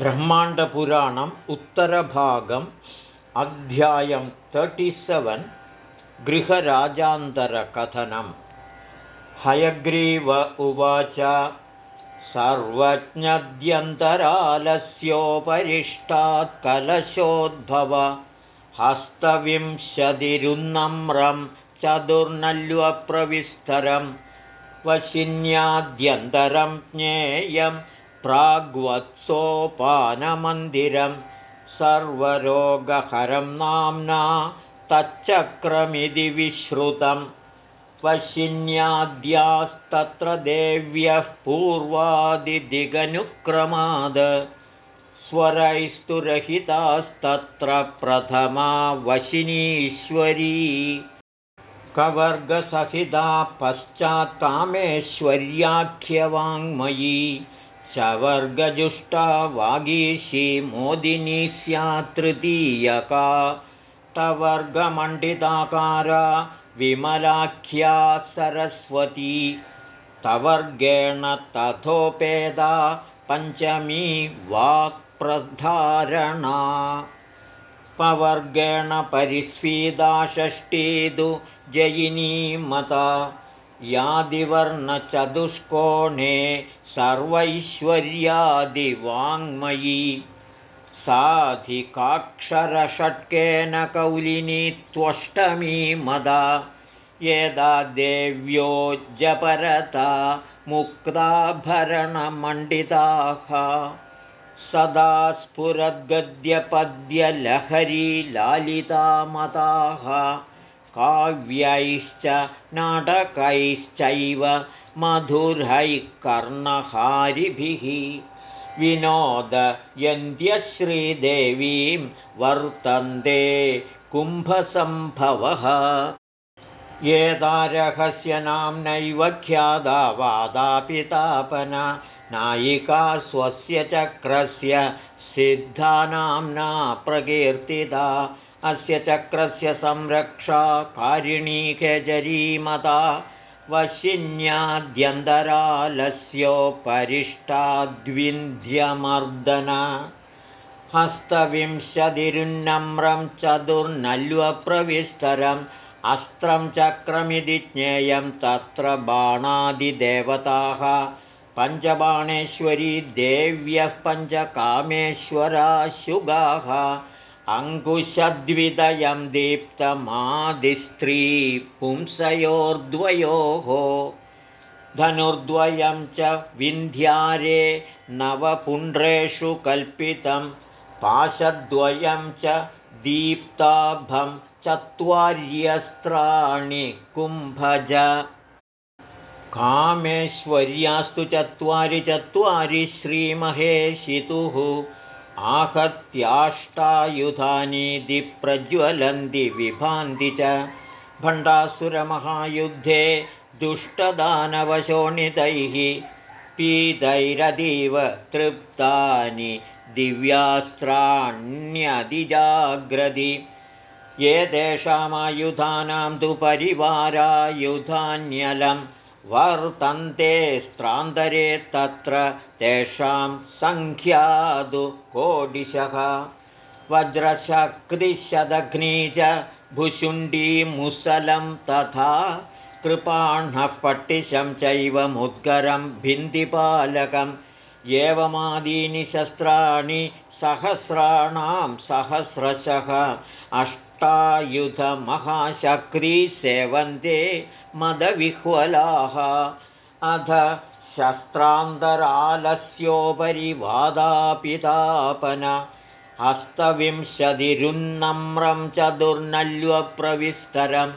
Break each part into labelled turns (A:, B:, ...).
A: ब्रह्माण्डपुराणम् उत्तरभागम् अध्यायं तर्टिसेवन् गृहराजान्तरकथनम्। हयग्रीव उवाच सर्वज्ञद्यन्तरालस्योपरिष्टात् कलशोद्भव हस्तविंशतिरुन्नम्रं चतुर्नल्वप्रविस्तरं वशिन्याद्यन्तरं ज्ञेयम् प्राग्वत्सोपानमन्दिरं सर्वरोगहरं नाम्ना तच्चक्रमिति विश्रुतं वशिन्याद्यास्तत्र देव्यः पूर्वादिदिगनुक्रमाद स्वरैस्तु रहितास्तत्र प्रथमा वशिनीश्वरी कवर्गसहिता पश्चात्कामेश्वर्याख्यवाङ्मयी चवर्गजुष्टा वागीशी मोदिनी स्यात्तृतीयका। तवर्गमण्डिताकारा विमलाख्या सरस्वती। तवर्गेण तथोपेदा पञ्चमी वाक्प्रधारणा। पवर्गेण परिस्वीदा षष्ठीदु जयिनीमता। यादिवर्णचतुष्कोणे सर्वैश्वर्यादिवाङ्मयी। साधिकाक्षरषट्केन कौलिनी त्वष्टमी मदा। यदा देव्यो जपरता मुक्ताभरणमण्डिताः सदा स्फुरद्गद्यपद्यलहरी लालितामताः काव्यैश्च नाटकैश्चैव मधुरैः कर्णहारिभिः विनोदयन्त्यश्रीदेवीं वर्तन्ते कुम्भसम्भवः। एतारहस्य नाम्नैव ख्यादा वादापितापना नायिका स्वस्य चक्रस्य सिद्धानाम्ना प्रकीर्तिता अस्य चक्रस्य संरक्षा कारिणी केजरीमता वशिन्याद्यन्तरालस्योपरिष्टाद्विन्ध्यमर्दन हस्तविंशतिरुन्नम्रं चतुर्नल्वप्रविस्तरम् अस्त्रं चक्रमिति ज्ञेयं तत्र बाणादिदेवताः। पञ्चबाणेश्वरी देव्यः पञ्चकामेश्वराशुगाः अङ्कुशद्विदयं दीप्तमादिस्त्री पुंसयोर्द्वयोः धनुर्द्वयं च विन्ध्यारे नवपुण्ड्रेषु कल्पितं पाशद्वयं च दीप्ताभं चत्वार्यस्त्राणि कुम्भज कामेश्वर्यास्तु चत्वारि चत्वारि श्रीमहेशितुः आहत्याष्टायुधानि प्रज्वलन्ति विभान्ति च भण्डासुरमहायुद्धे दुष्टदानवशोणितैः पीतैरतीव तृप्तानि दिव्यास्त्राण्यधिजाग्रदि ये तेषामायुधानां तु परिवारायुधान्यलम् वर्तन्ते स्त्रान्तरे तत्र तेषां सङ्ख्यादु कोडिशः। वज्रशक्तिशदघ्नी च भुशुण्डीमुसलं तथा कृपाह्नः पट्टिशं चैव मुद्गरं भिन्दिपालकम्। एवमादीनि शस्त्राणि सहस्राणां सहस्रशः अष्टायुधमहाशक्री सेवन्ते मदविह्वलाः। अध शस्त्रान्तरालस्योपरि वादापितापन। हस्तविंशतिरुन्नम्रं च दुर्नल्वप्रविस्तरं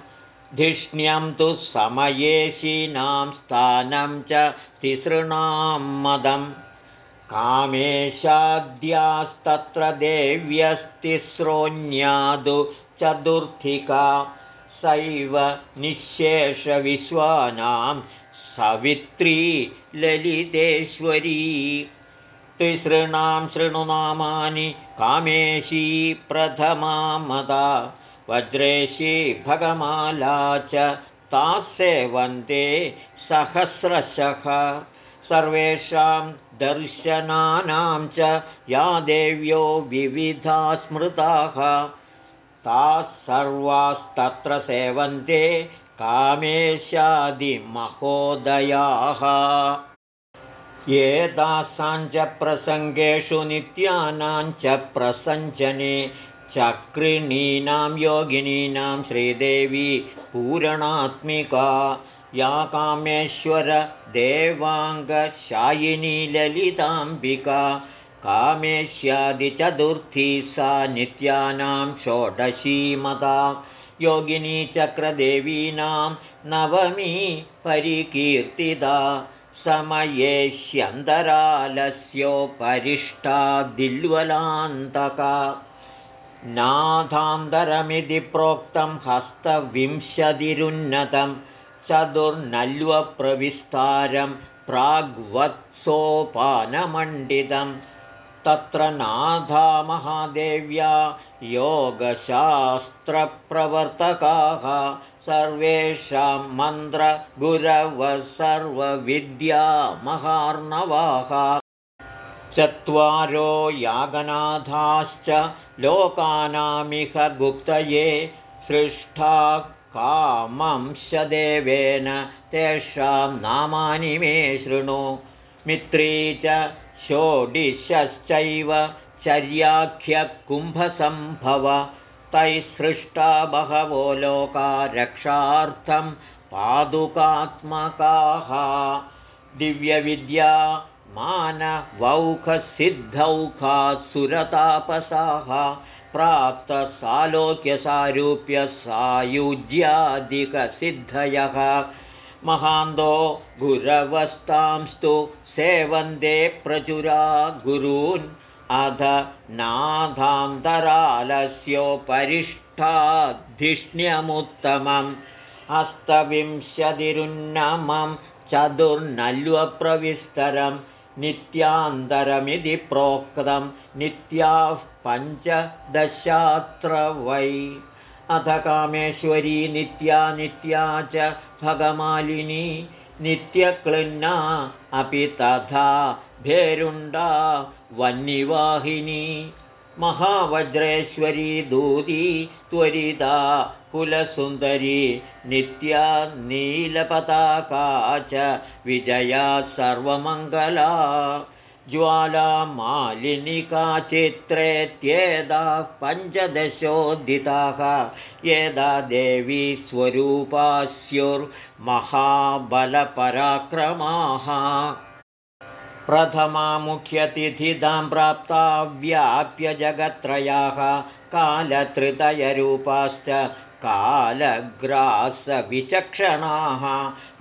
A: धिष्ण्यं तु समयेशीनां स्थानं च तिसृणां मदं। कामेशाद्यास्तत्र देव्यस्तिस्रोऽन्यादु चतुर्थिका सैव निःशेषविश्वानां सवित्री ललितेश्वरी। तिसृणां शृणुनामानि कामेशी प्रथमा मदा वज्रेशी भगमाला च ताः सेवन्ते सहस्रशः। सर्वेषां दर्शनानां च या देव्यो विविधा स्मृताः ताः सर्वास्तत्र सेवन्ते कामेशादिमहोदयाः एतासाञ्च प्रसङ्गेषु नित्यानां च प्रसञ्चने चक्रिणीनां योगिनीनां श्रीदेवी पूरणात्मिका या कामेश्वरदेवाङ्गशायिनी ललिताम्बिका कामेश्यादिचतुर्थी सा नित्यानां षोडशीमता। योगिनी चक्रदेवीनां नवमी परिकीर्तिता समयेष्यन्तरालस्योपरिष्टा दिल्वलान्तका। नाथान्तरमिति प्रोक्तं हस्तविंशतिरुन्नतं। चतुर्नल्वप्रविस्तारं प्राग्वत्सोपानमण्डितं तत्र नाथा महादेव्या योगशास्त्रप्रवर्तकाः। सर्वेषां मन्त्रगुरवः सर्वविद्यामहार्णवाः चत्वारो यागनाथाश्च लोकानामिह गुप्तये सृष्टा कामंशदेवेन तेषां नामानि मे शृणु। मित्री च षोडिशश्चैव चर्याख्यकुम्भसम्भव तैः सृष्टा बहवो लोका रक्षार्थं पादुकात्मकाः। दिव्यविद्या मानवौखसिद्धौखा सुरतापसाः प्राप्तसालोक्यसारूप्यसायुज्यादिकसिद्धयः महान्तो गुरवस्तांस्तु सेवन्दे प्रचुरा गुरून्। अध नाथान्तरालस्योपरिष्ठाधिष्ण्यमुत्तमम् अस्तविंशतिरुन्नमं चतुर्नल्वप्रविस्तरं नित्यान्तरमिति प्रोक्तं नित्याः पञ्चदशात्र वै अथ कामेश्वरी नित्या नित्या च भगमालिनी नित्यक्लिन्ना अपि तथा भेरुण्डा वह्निवाहिनी। महावज्रेश्वरी दूती त्वरिता कुलसुन्दरी नित्या नीलपताका च विजया सर्वमङ्गला। ज्वाला मालिनिका चित्रेत्येदाः पञ्चदशोदिताः। यदा देवी स्वरूपा स्युर्महाबलपराक्रमाः प्रथमा मुख्यतिथिदां प्राप्ता व्याप्य जगत्त्रयाः कालत्रितयरूपाश्च कालग्रासविचक्षणाः।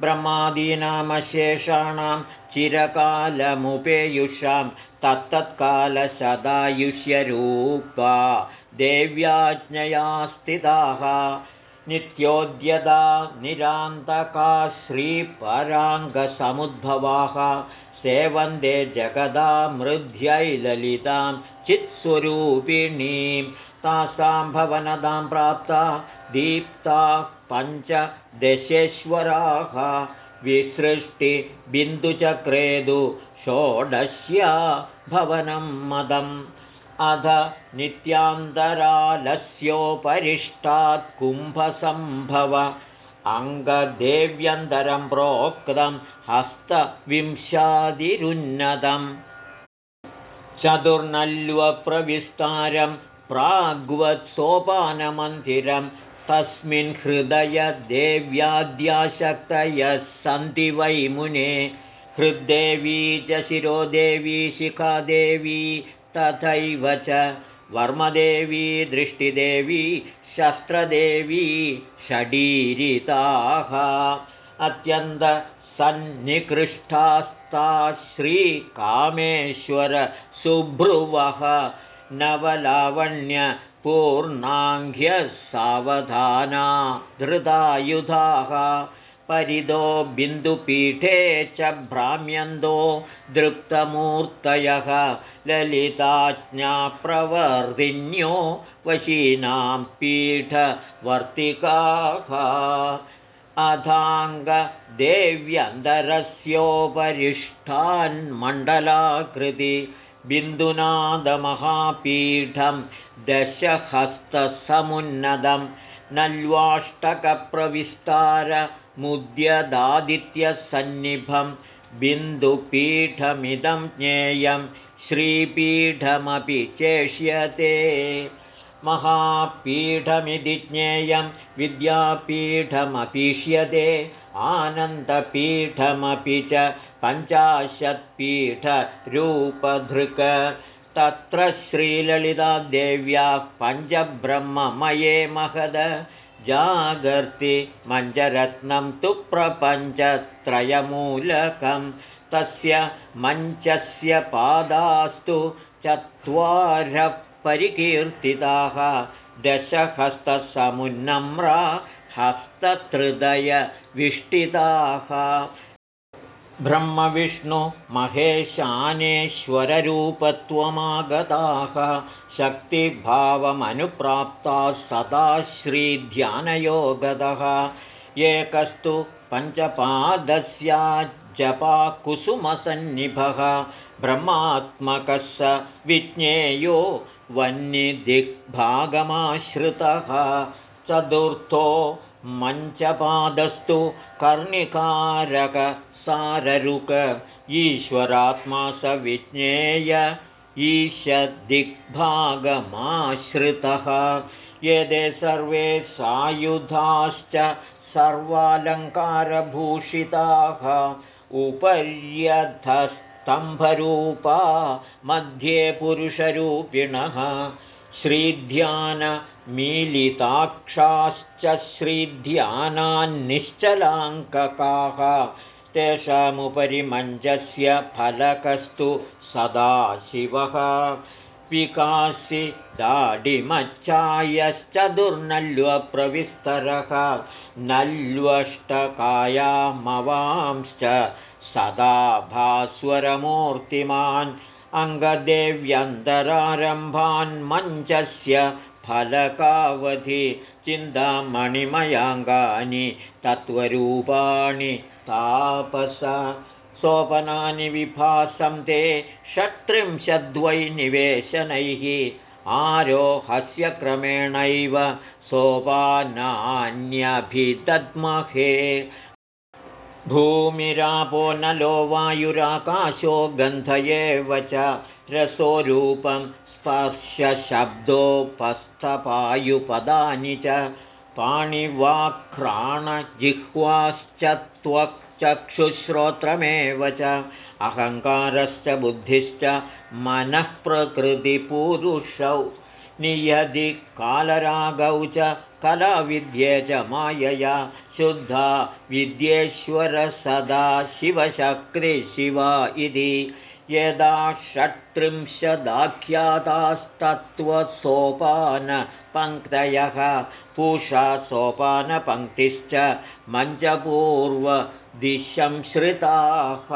A: ब्रह्मादीनामशेषाणां चिरकालमुपेयुषां तत्तत्कालशदायुष्यरूपा देव्याज्ञया स्थिताः नित्योद्यदा निरान्तका श्रीपराङ्गसमुद्भवाः सेवन्दे जगदामृद्ध्यै ललितां चित्स्वरूपिणीं तासां भवनदां प्राप्ता दीप्ताः पञ्चदशेश्वराः विसृष्टिबिन्दुचक्रेदु षोडश्या भवनं मदम् अध नित्यान्तरालस्योपरिष्टात् कुम्भसम्भव। अङ्गदेव्यन्तरं प्रोक्तं हस्तविंशादिरुन्नतम् चतुर्नल्वप्रविस्तारं प्राग्वत्सोपानमन्दिरं तस्मिन् हृदयदेव्याद्याशक्तयः सन्ति वै मुने। हृद्देवी च शिरोदेवी शिखादेवी तथैव च वर्मदेवी दृष्टिदेवी शस्त्रदेवी षडीरिताः। अत्यन्तसन्निकृष्टास्ता श्रीकामेश्वरसुभ्रुवः नवलावण्यपूर्णाङ्घ्यः सावधाना धृतायुधाः परिदो बिन्दुपीठे च भ्राम्यन्दो दृप्तमूर्तयः ललिताज्ञाप्रवर्धिन्यो वशीनां पीठवर्तिकाः। अथाङ्गदेव्यन्तरस्योपरिष्ठान्मण्डलाकृति बिन्दुनादमहापीठं दशहस्तसमुन्नतं नल्वाष्टकप्रविस्तारमुद्यदादित्यसन्निभं बिन्दुपीठमिदं ज्ञेयं श्रीपीठमपि चेष्यते। महापीठमिति ज्ञेयं विद्यापीठमपीष्यते। आनन्दपीठमपि च पञ्चाशत्पीठरूपधृक। तत्र श्रीललितादेव्याः पञ्चब्रह्ममये महद जागर्ति मञ्चरत्नं तु प्रपञ्चत्रयमूलकं तस्य मञ्चस्य पादास्तु चत्वारः परिकीर्तिताः दशहस्तसमुन्नम्रा हस्तहृदयविष्टिताः ब्रह्मविष्णुमहेशानेश्वररूपत्वमागताः शक्तिभावमनुप्राप्ताः सदा श्रीध्यानयोगतः एकस्तु पञ्चपादस्याज्जपाकुसुमसन्निभः। ब्रह्मात्मकः स विज्ञेयो वह्निदिग्भागमाश्रितः। चतुर्थो मञ्चपादस्तु कर्णिकारकसाररुक ईश्वरात्मा स विज्ञेय ईशदिग्भागमाश्रितः यदे सर्वे सायुधाश्च सर्वालङ्कारभूषिताः उपर्यधस्तम्भरूपा मध्ये पुरुषरूपिणः। श्रीध्यानमीलिताक्षाश्च श्रीध्यानान्निश्चलाङ्ककाः तेषामुपरि मञ्चस्य फलकस्तु सदाशिवः विकासि दाडिमच्छायश्च दुर्नल्वप्रविस्तरः। नल्वष्टकायामवांश्च सदा भास्वरमूर्तिमान् अङ्गदेव्यन्तरारम्भान्मञ्चस्य फलकावधि चिन्तामणिमयाङ्गानि तत्त्वरूपाणि तापस सोपनानि विभासं ते षट्त्रिंशद्वै निवेशनैः आरोहस्य क्रमेणैव सोपानान्यभिदद्महे। भूमिरापो नलो वायुराकाशो गन्ध एव च रसोरूपं स्पर्शशब्दोपस्थपायुपदानि च पाणिवाक्राणजिह्वाश्च त्वक्चक्षुश्रोत्रमेव च अहङ्कारश्च बुद्धिश्च मनःप्रकृतिपूरुषौ नियदि कालरागौ च कलाविद्ये च मायया शुद्धा विद्येश्वर सदा शिवशक्तिशिवा इति यदा षट्त्रिंशदाख्यातास्तत्त्वसोपानपङ्क्तयः पूषा सोपानपङ्क्तिश्च मञ्चपूर्वदिशंश्रिताः।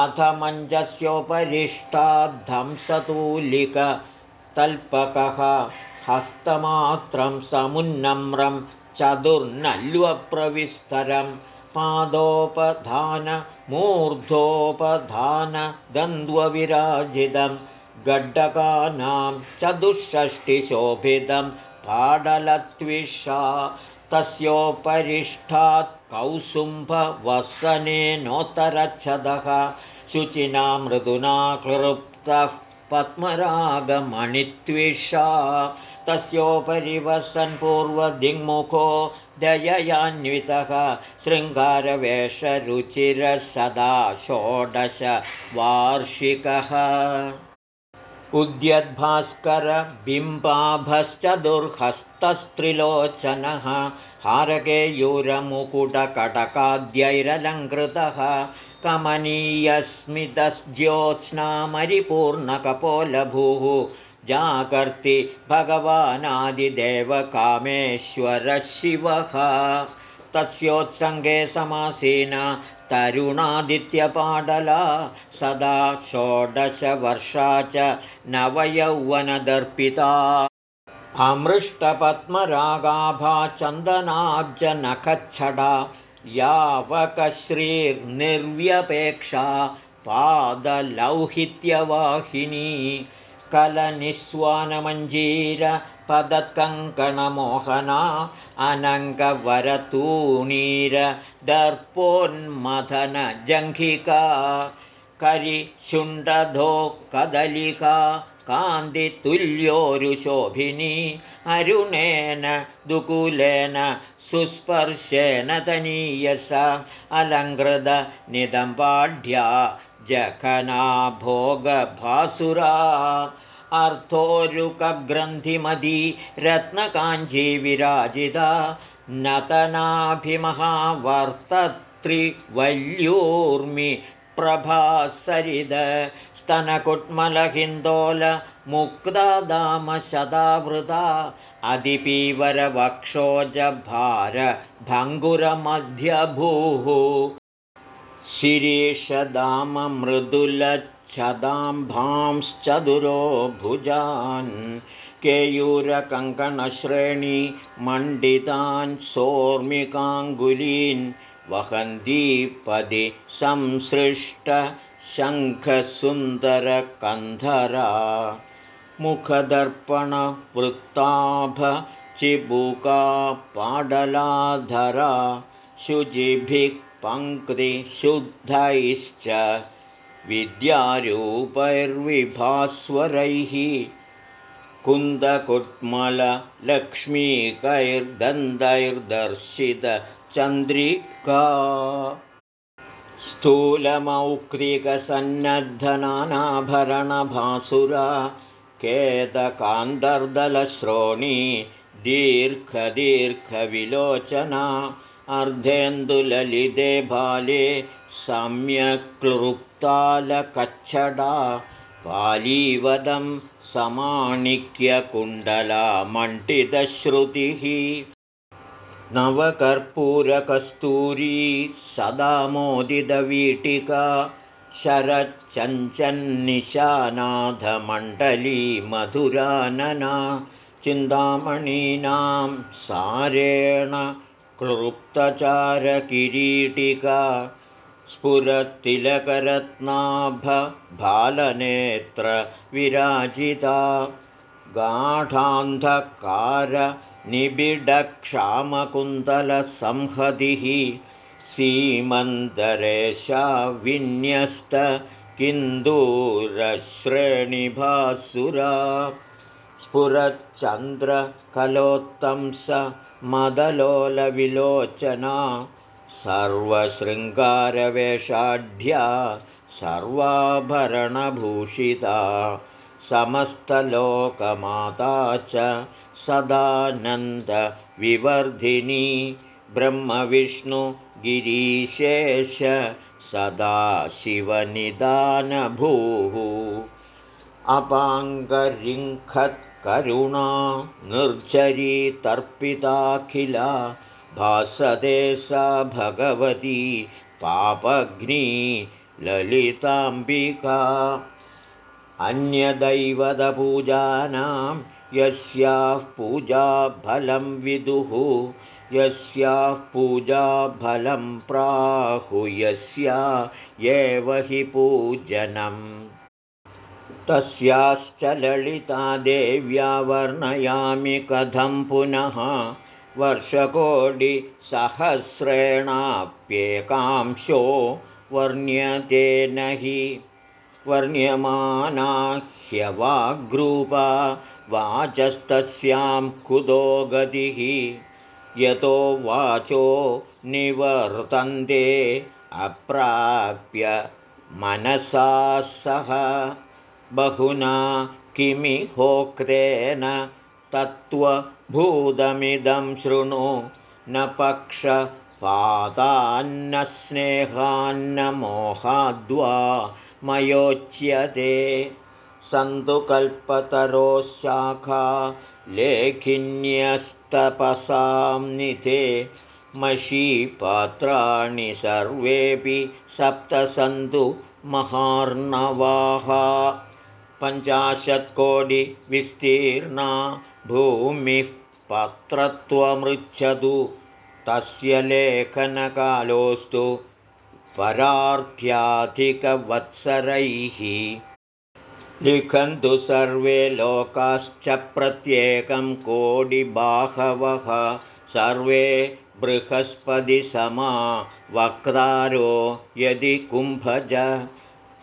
A: अथ मञ्चस्योपरिष्टाद्धंसतूलिकतल्पकः हस्तमात्रं समुन्नम्रं चतुर्नल्वप्रविस्तरं पादोपधानमूर्धोपधानद्वन्द्वविराजितं गड्डकानां चतुष्षष्टिशोभितं पाडलत्विषा तस्योपरिष्ठात् कौसुम्भवसनेनोत्तरच्छदः शुचिना मृदुना क्लृप्तः पद्मरागमणित्विषा तस्योपरि वसन् पूर्वदिङ्मुखो दययान्वितः शृङ्गारवेषरुचिरसदा षोडश वार्षिकः उद्यद्भास्करबिम्बाभश्च हारकेयूरमुकुटकटकाद्यैरलङ्कृतः कमनीयस्मितज्योत्स्नामरिपूर्णकपोलभूः जाकर्ति भगवानादिदेवकामेश्वरशिवः तस्योत्सङ्गे समासीना तरुणादित्यपाडला सदा षोडशवर्षा च नवयौवनदर्पिता। अमृष्टपद्मरागाभा चन्दनाब्जनखच्छडा यावकश्रीर्निर्व्यपेक्षा पादलौहित्यवाहिनी कलनिस्वानमञ्जीरपदकङ्कणमोहना अनङ्गवरतूणीरदर्पोन्मथनजङ्घिका करिशुण्डधो कदलिका कान्तितुल्योरुशोभिनी अरुणेन दुकुलेन सुस्पर्शेन तनीयस अलङ्कृतनिदम्बाढ्या जखना भोगभासुरा अर्थोरुकग्रन्थिमदी रत्नकाञ्जीविराजिता नतनाभिमहावर्तत्रिवल्यूर्मि प्रभासरिद स्तनकुट्मलहिन्दोलमुक्तादामशदावृता अधिपीवरवक्षोजभारभङ्गुरमध्यभूः शिरीषदाममृदुलच्छदाम्भांश्चतुरो भुजान् केयूरकङ्कणश्रेणीमण्डितान् सोर्मिकाङ्गुलीन् वहन्तीपदि संसृष्टशङ्खसुन्दरकन्धरा चिबुका पाडलाधरा शुचिभिः पङ्क्तिशुद्धैश्च विद्यारूपैर्विभास्वरैः कुन्दकुट्मलक्ष्मीकैर्दन्तैर्दर्शितचन्द्रिका स्थूलमौक्तिकसन्नद्धनानाभरणभासुरा केतकान्तर्दलश्रोणी दीर्घदीर्घविलोचना अर्धेन्दुललिते बाले सम्यक्लृप्तालकच्छडा पालीवदं समाणिक्यकुण्डलामण्डितश्रुतिः नवकर्पूरकस्तूरी सदा मोदितवीटिका शरच्चञ्चन्निशानाथमण्डली मधुरानना चिन्तामणीनां सारेण क्लृप्तचारकिरीटिका स्फुरत्तिलकरत्नाभभालनेत्रविराजिता गाढान्धकारनिबिडक्षामकुन्तलसंहतिः सीमन्दरेशा विन्यस्त किन्दूरश्रेणिभासुरा स्फुरच्चन्द्रकलोत्तंस मदलोलविलोचना सर्वशृङ्गारवेषाढ्या सर्वाभरणभूषिता समस्तलोकमाता च सदानन्दविवर्धिनी ब्रह्मविष्णुगिरीशेष सदा शिवनिदानभूः अपाङ्गरिङ्खत्करुणा निर्झरीतर्पिताखिला भासते सा भगवती पापग्नी ललिताम्बिका। अन्यदैवतपूजानां यस्याः पूजाफलं विदुः यस्याः पूजाफलं प्राहु यस्या एव हि पूजनम् तस्याश्च ललितादेव्या वर्णयामि कथं पुनः वर्षकोटिसहस्रेणाप्येकांशो वर्ण्यते न हि वर्ण्यमाना ह्यवाग्रूपा वाचस्तस्यां कुतो गतिः। यतो वाचो निवर्तन्ते अप्राप्य मनसा सह बहुना किमिहोक्तेन तत्त्वभूतमिदं शृणु न पक्षपातान्न स्नेहान्न मोहाद्वा मयोच्यते। सन्तु कल्पतरोशाखा लेखिन्यस्तपसां निधे मशीपात्राणि सर्वेऽपि सप्त सन्तु महार्णवाः पञ्चाशत्कोटिविस्तीर्णा भूमिः पत्रत्वमृच्छतु। तस्य लेखनकालोऽस्तु परार्थ्याधिकवत्सरैः। लिखन्तु सर्वे लोकाश्च प्रत्येकं कोडिबाहवः सर्वे बृहस्पतिसमा वक्तारो यदि कुम्भज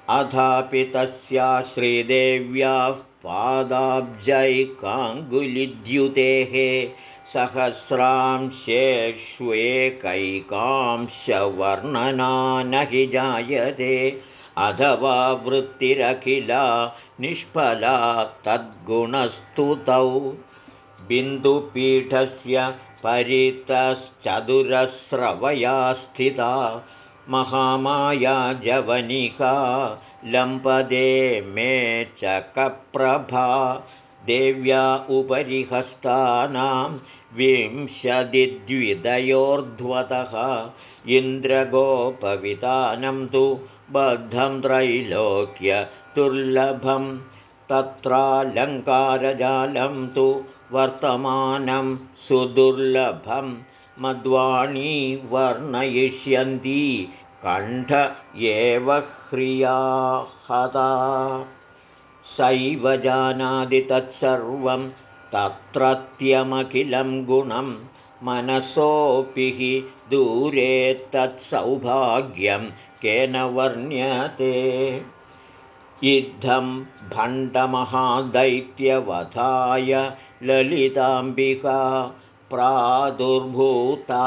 A: अथापि तस्या श्रीदेव्याः पादाब्जैकाङ्गुलिद्युतेः सहस्रांशेष्वेकैकांशवर्णना न हि जायते। अथवा वृत्तिरखिला निष्फला तद्गुणस्तुतौ। बिन्दुपीठस्य परितश्चतुरस्रवया स्थिता महामाया जवनिका लम्पदे मे चकप्रभा देव्या उपरि हस्तानां विंशतिद्विदयोर्ध्वतः इन्द्रगोपवितानं तु बद्धं त्रैलोक्य दुर्लभं तत्रालङ्कारजालं तु वर्तमानं सुदुर्लभं मद्वाणी वर्णयिष्यन्ती कण्ठ एव ह्रिया हता। सैव जानाति तत्सर्वं तत्रत्यमखिलं गुणं मनसोऽपि हि दूरे तत्सौभाग्यं केन वर्ण्यते। इद्धं भण्डमहादैत्यवधाय ललिताम्बिका प्रादुर्भूता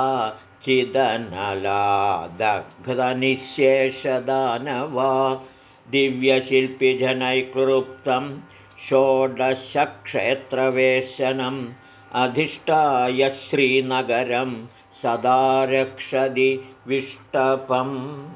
A: चिदनलादग्धनिःशेषदानवा दिव्यशिल्पिजनैक्लृप्तं षोडशक्षेत्रवेशनम् अधिष्ठाय श्रीनगरं सदा रक्षति विष्टपम्।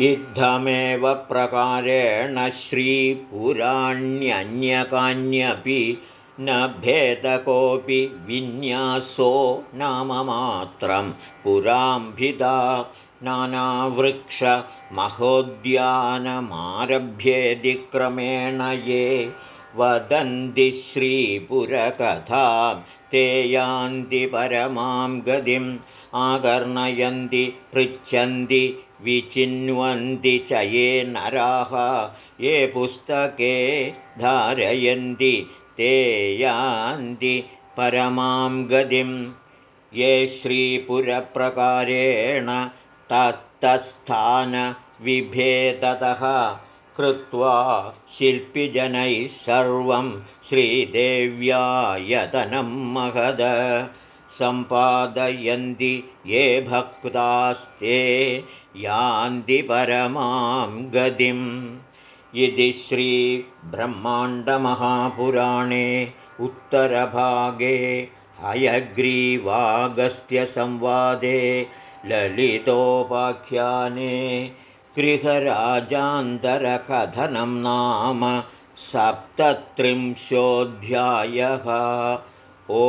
A: इत्थमेव प्रकारेण श्रीपुराण्यन्यकान्यपि न भेदकोऽपि विन्यासो नाममात्रं पुराम्भिदा नानावृक्षमहोद्यानमारभ्येऽधिक्रमेण ये वदन्ति श्रीपुरकथां। ते यान्ति परमां गतिम् आकर्णयन्ति पृच्छन्ति विचिन्वन्ति च ये नराः। ये पुस्तके धारयन्ति ते यान्ति परमां गतिं। ये श्रीपुरप्रकारेण तत्तस्थानविभेदतः कृत्वा शिल्पिजनैः सर्वं श्रीदेव्यायतनं महद। सम्पादयन्ति ये भक्तास्ते यान्ति परमां गतिम् इति श्रीब्रह्माण्डमहापुराणे उत्तरभागे हयग्रीवागस्त्यसंवादे ललितोपाख्याने गृहराजान्तरकथनं नाम सप्तत्रिंशोऽध्यायः। ओ